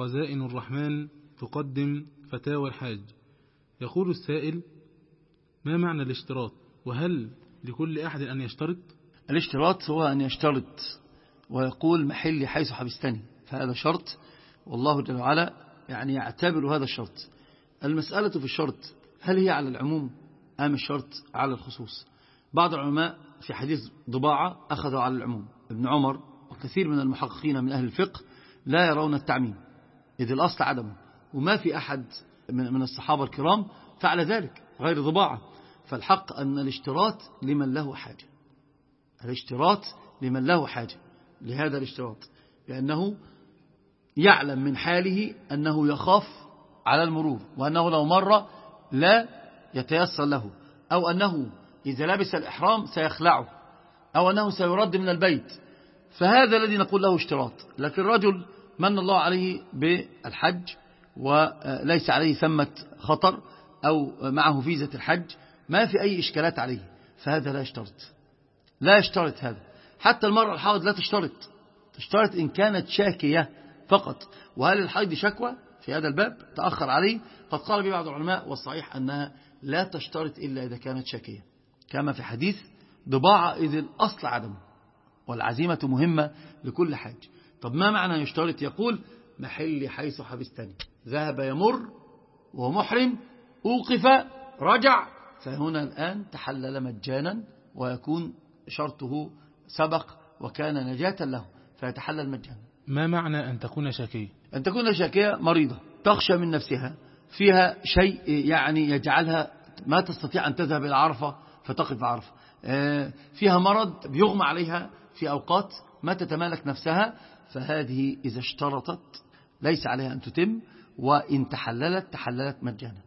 خزائن الرحمن تقدم فتاوى الحاج. يقول السائل ما معنى الاشتراط؟ وهل لكل أحد أن يشترط؟ الاشتراط هو أن يشترط ويقول محلي حيث حبستني فهذا شرط والله جل وعلا يعني يعتبر هذا الشرط. المسألة في الشرط هل هي على العموم أم الشرط على الخصوص؟ بعض العلماء في حديث ضباعة أخذوا على العموم. ابن عمر وكثير من المحققين من أهل الفقه لا يرون التعميم. إذ الأصل عدمه. وما في أحد من الصحابة الكرام فعل ذلك غير ضباعة. فالحق أن الاشتراط لمن له حاجة. الاشتراط لمن له حاجة. لهذا الاشتراط. لأنه يعلم من حاله أنه يخاف على المرور وأنه لو مر لا يتيسر له. أو أنه إذا لبس الإحرام سيخلعه. أو أنه سيرد من البيت. فهذا الذي نقول له اشتراط. لكن رجل من الله عليه بالحج وليس عليه ثمة خطر أو معه فيزة الحج ما في أي إشكالات عليه فهذا لا يشترط. لا يشترط هذا. حتى المرأة الحائض لا تشترط. تشترط إن كانت شاكية فقط. وهل الحيض شكوى؟ في هذا الباب تأخر عليه. قد قال به بعض العلماء والصحيح أنها لا تشترط إلا إذا كانت شاكية. كما في حديث ضباعة إذ الأصل عدم والعزيمة مهمة لكل حاج. طب ما معنى يشترط يقول محلي حيث حبستني؟ ذهب يمر وهو محرم أوقف رجع. فهنا الآن تحلل مجانا ويكون شرطه سبق وكان نجاة له فيتحلل مجانا. ما معنى أن تكون شاكية أن تكون شاكية مريضة تخشى من نفسها فيها شيء يعني يجعلها ما تستطيع أن تذهب إلى عرفة فتقف عرفة فيها مرض بيغمى عليها في أوقات ما تتمالك نفسها فهذه إذا اشترطت ليس عليها أن تتم وإن تحللت تحللت مجانا.